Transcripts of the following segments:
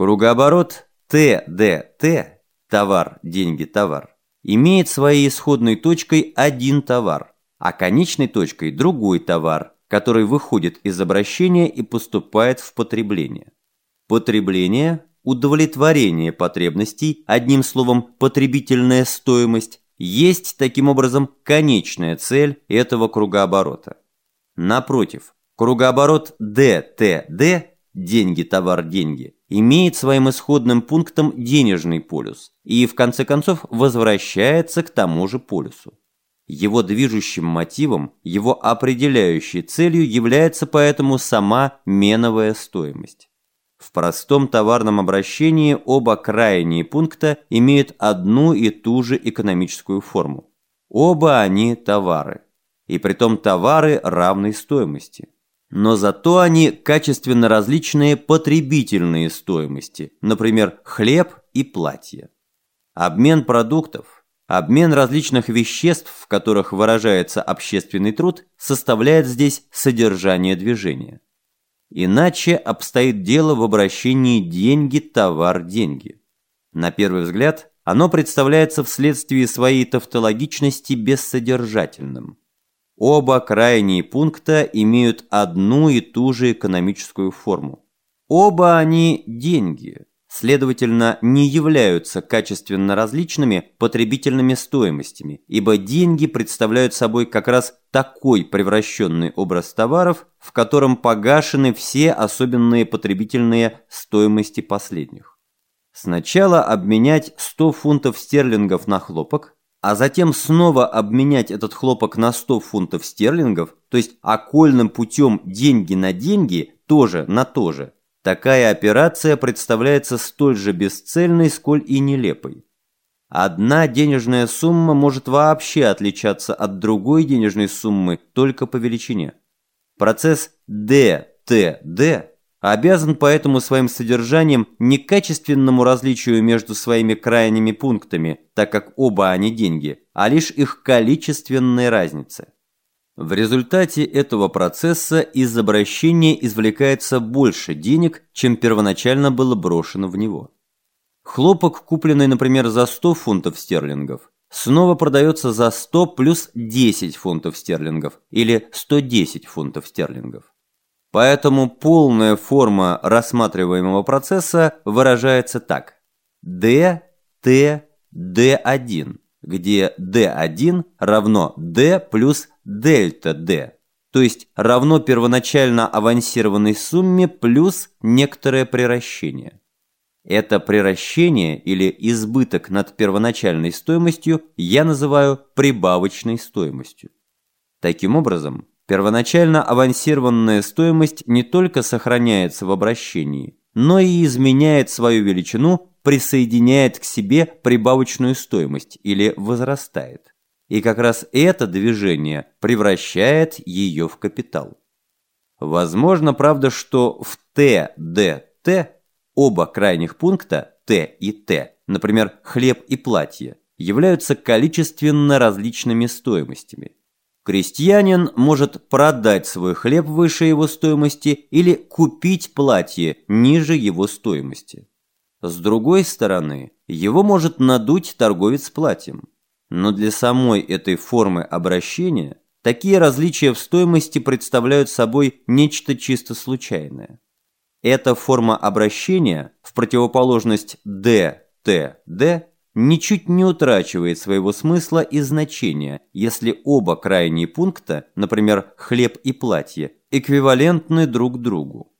Кругооборот ТДТ товар, деньги, товар имеет своей исходной точкой один товар, а конечной точкой другой товар, который выходит из обращения и поступает в потребление. Потребление – удовлетворение потребностей, одним словом, потребительная стоимость, есть таким образом конечная цель этого кругооборота. Напротив, кругооборот ДТД – деньги, товар, деньги – имеет своим исходным пунктом денежный полюс и в конце концов возвращается к тому же полюсу. Его движущим мотивом, его определяющей целью является поэтому сама меновая стоимость. В простом товарном обращении оба крайние пункта имеют одну и ту же экономическую форму. Оба они товары. И притом товары равной стоимости. Но зато они качественно различные потребительные стоимости, например, хлеб и платье. Обмен продуктов – Обмен различных веществ, в которых выражается общественный труд, составляет здесь содержание движения. Иначе обстоит дело в обращении деньги, товар, деньги. На первый взгляд, оно представляется вследствие своей тавтологичности бессодержательным. Оба крайние пункта имеют одну и ту же экономическую форму. Оба они деньги, следовательно, не являются качественно различными потребительными стоимостями, ибо деньги представляют собой как раз такой превращенный образ товаров, в котором погашены все особенные потребительные стоимости последних. Сначала обменять 100 фунтов стерлингов на хлопок, а затем снова обменять этот хлопок на 100 фунтов стерлингов, то есть окольным путем деньги на деньги, тоже на то же – Такая операция представляется столь же бесцельной, сколь и нелепой. Одна денежная сумма может вообще отличаться от другой денежной суммы только по величине. Процесс ДТД обязан поэтому своим содержанием не качественному различию между своими крайними пунктами, так как оба они деньги, а лишь их количественной разнице. В результате этого процесса из обращения извлекается больше денег, чем первоначально было брошено в него. Хлопок, купленный, например, за 100 фунтов стерлингов, снова продается за 100 плюс 10 фунтов стерлингов или 110 фунтов стерлингов. Поэтому полная форма рассматриваемого процесса выражается так. D, T, D1, где D1 равно D плюс дельта D, то есть равно первоначально авансированной сумме плюс некоторое приращение. Это приращение или избыток над первоначальной стоимостью я называю прибавочной стоимостью. Таким образом, первоначально авансированная стоимость не только сохраняется в обращении, но и изменяет свою величину, присоединяет к себе прибавочную стоимость или возрастает. И как раз это движение превращает ее в капитал. Возможно, правда, что в ТДТ оба крайних пункта Т и Т, например, хлеб и платье, являются количественно различными стоимостями. Крестьянин может продать свой хлеб выше его стоимости или купить платье ниже его стоимости. С другой стороны, его может надуть торговец платьем. Но для самой этой формы обращения такие различия в стоимости представляют собой нечто чисто случайное. Эта форма обращения, в противоположность ДТД, ничуть не утрачивает своего смысла и значения, если оба крайние пункта, например, хлеб и платье, эквивалентны друг другу.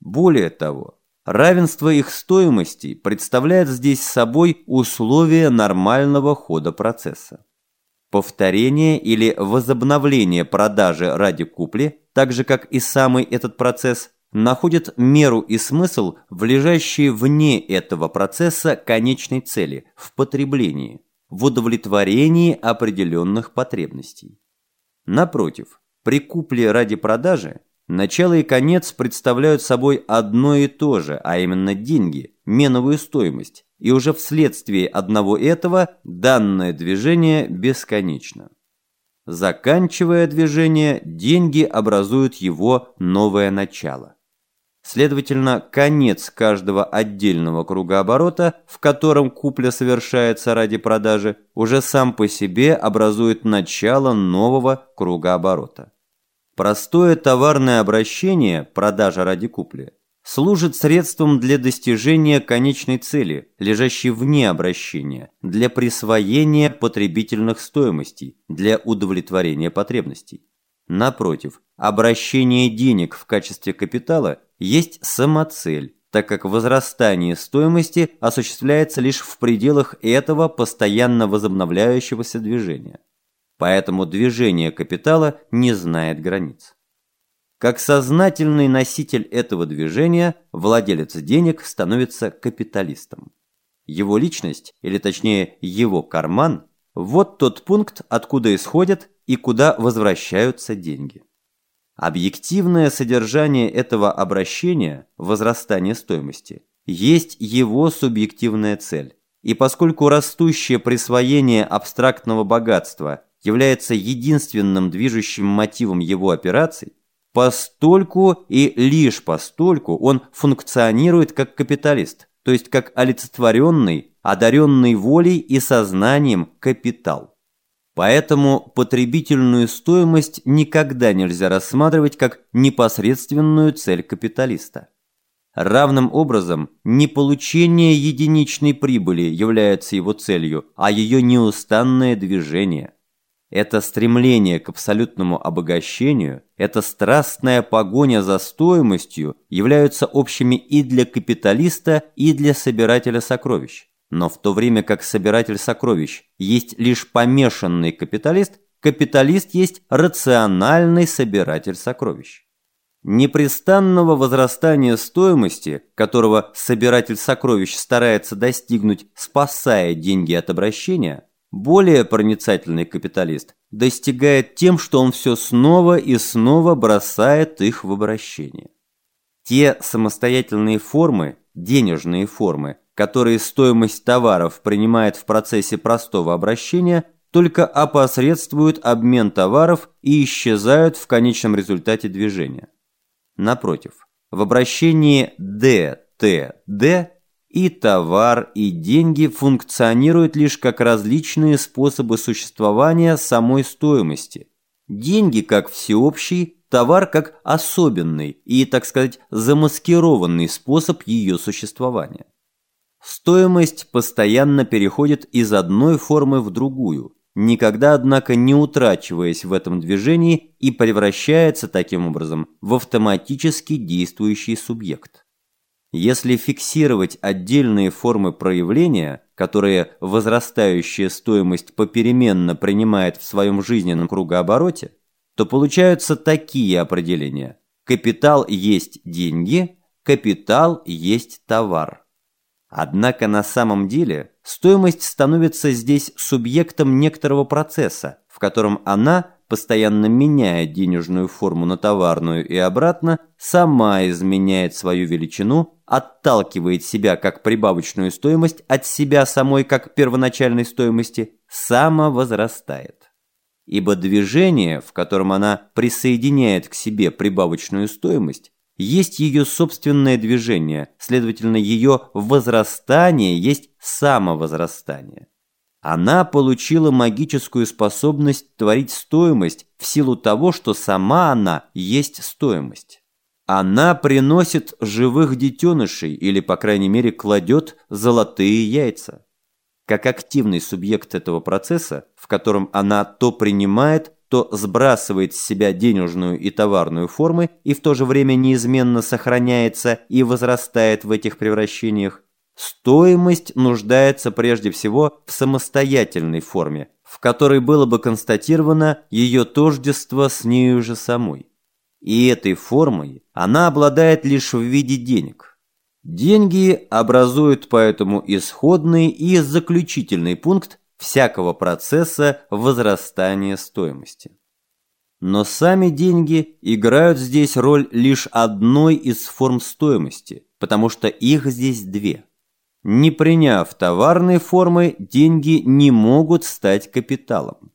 Более того, Равенство их стоимостей представляет здесь собой условие нормального хода процесса. Повторение или возобновление продажи ради купли, так же как и самый этот процесс, находят меру и смысл в лежащей вне этого процесса конечной цели, в потреблении, в удовлетворении определенных потребностей. Напротив, при купле ради продажи Начало и конец представляют собой одно и то же, а именно деньги, меновую стоимость, и уже вследствие одного этого данное движение бесконечно. Заканчивая движение, деньги образуют его новое начало. Следовательно, конец каждого отдельного круга оборота, в котором купля совершается ради продажи, уже сам по себе образует начало нового круга оборота. Простое товарное обращение, продажа ради купли, служит средством для достижения конечной цели, лежащей вне обращения, для присвоения потребительных стоимостей, для удовлетворения потребностей. Напротив, обращение денег в качестве капитала есть самоцель, так как возрастание стоимости осуществляется лишь в пределах этого постоянно возобновляющегося движения. Поэтому движение капитала не знает границ. Как сознательный носитель этого движения, владелец денег становится капиталистом. Его личность, или точнее его карман, вот тот пункт, откуда исходят и куда возвращаются деньги. Объективное содержание этого обращения, возрастание стоимости, есть его субъективная цель. И поскольку растущее присвоение абстрактного богатства является единственным движущим мотивом его операций, постольку и лишь постольку он функционирует как капиталист, то есть как олицетворенный, одаренный волей и сознанием капитал. Поэтому потребительную стоимость никогда нельзя рассматривать как непосредственную цель капиталиста. Равным образом, не получение единичной прибыли является его целью, а ее неустанное движение. Это стремление к абсолютному обогащению, эта страстная погоня за стоимостью являются общими и для капиталиста, и для собирателя сокровищ. Но в то время как собиратель сокровищ есть лишь помешанный капиталист, капиталист есть рациональный собиратель сокровищ. Непрестанного возрастания стоимости, которого собиратель сокровищ старается достигнуть, спасая деньги от обращения, более проницательный капиталист достигает тем, что он все снова и снова бросает их в обращение. Те самостоятельные формы, денежные формы, которые стоимость товаров принимает в процессе простого обращения, только опосредствуют обмен товаров и исчезают в конечном результате движения. Напротив, в обращении ДТД и товар, и деньги функционируют лишь как различные способы существования самой стоимости. Деньги как всеобщий, товар как особенный и, так сказать, замаскированный способ ее существования. Стоимость постоянно переходит из одной формы в другую, никогда, однако, не утрачиваясь в этом движении и превращается таким образом в автоматически действующий субъект. Если фиксировать отдельные формы проявления, которые возрастающая стоимость попеременно принимает в своем жизненном кругообороте, то получаются такие определения. Капитал есть деньги, капитал есть товар. Однако на самом деле стоимость становится здесь субъектом некоторого процесса, в котором она, постоянно меняя денежную форму на товарную и обратно, сама изменяет свою величину, отталкивает себя как прибавочную стоимость от себя самой как первоначальной стоимости, самовозрастает. Ибо движение, в котором она присоединяет к себе прибавочную стоимость, есть ее собственное движение, следовательно, ее возрастание есть самовозрастание. Она получила магическую способность творить стоимость в силу того, что сама она есть стоимость. Она приносит живых детенышей или, по крайней мере, кладет золотые яйца. Как активный субъект этого процесса, в котором она то принимает, то сбрасывает с себя денежную и товарную формы и в то же время неизменно сохраняется и возрастает в этих превращениях, стоимость нуждается прежде всего в самостоятельной форме, в которой было бы констатировано ее тождество с нею же самой. И этой формой она обладает лишь в виде денег. Деньги образуют поэтому исходный и заключительный пункт всякого процесса возрастания стоимости. Но сами деньги играют здесь роль лишь одной из форм стоимости, потому что их здесь две. Не приняв товарной формы, деньги не могут стать капиталом.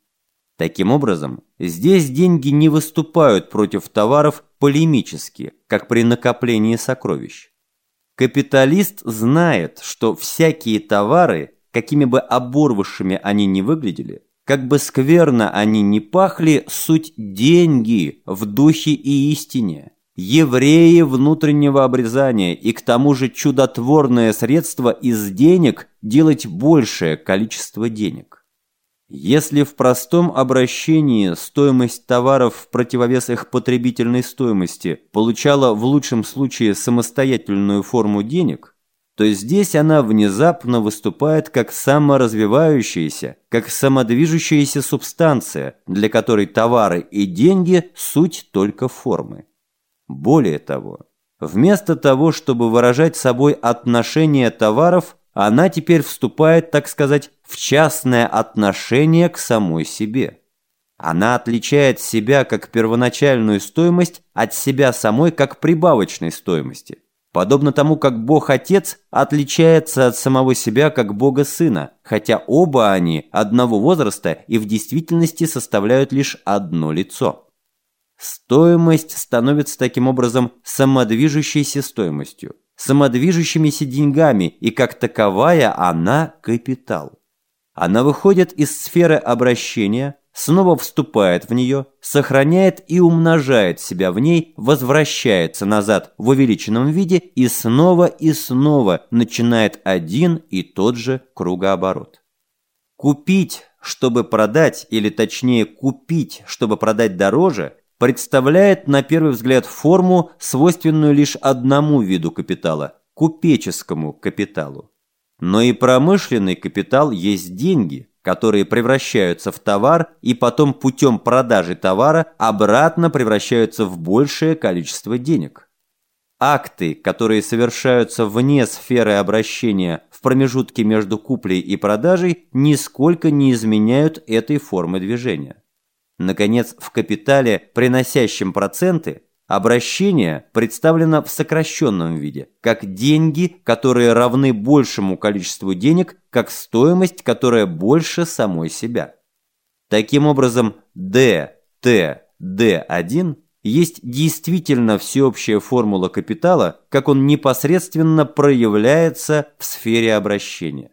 Таким образом, Здесь деньги не выступают против товаров полемически, как при накоплении сокровищ. Капиталист знает, что всякие товары, какими бы оборвавшими они ни выглядели, как бы скверно они ни пахли, суть деньги в духе и истине. Евреи внутреннего обрезания и к тому же чудотворное средство из денег делать большее количество денег. Если в простом обращении стоимость товаров в противовес их потребительной стоимости получала в лучшем случае самостоятельную форму денег, то здесь она внезапно выступает как саморазвивающаяся, как самодвижущаяся субстанция, для которой товары и деньги – суть только формы. Более того, вместо того, чтобы выражать собой отношение товаров, она теперь вступает, так сказать, в частное отношение к самой себе. Она отличает себя как первоначальную стоимость от себя самой как прибавочной стоимости. Подобно тому, как Бог-Отец отличается от самого себя как Бога-Сына, хотя оба они одного возраста и в действительности составляют лишь одно лицо. Стоимость становится таким образом самодвижущейся стоимостью, самодвижущимися деньгами, и как таковая она капитал. Она выходит из сферы обращения, снова вступает в нее, сохраняет и умножает себя в ней, возвращается назад в увеличенном виде и снова и снова начинает один и тот же кругооборот. Купить, чтобы продать, или точнее купить, чтобы продать дороже – представляет на первый взгляд форму, свойственную лишь одному виду капитала – купеческому капиталу. Но и промышленный капитал есть деньги, которые превращаются в товар и потом путем продажи товара обратно превращаются в большее количество денег. Акты, которые совершаются вне сферы обращения в промежутке между куплей и продажей, нисколько не изменяют этой формы движения. Наконец, в капитале, приносящем проценты, обращение представлено в сокращенном виде, как деньги, которые равны большему количеству денег, как стоимость, которая больше самой себя. Таким образом, D, T, D1 есть действительно всеобщая формула капитала, как он непосредственно проявляется в сфере обращения.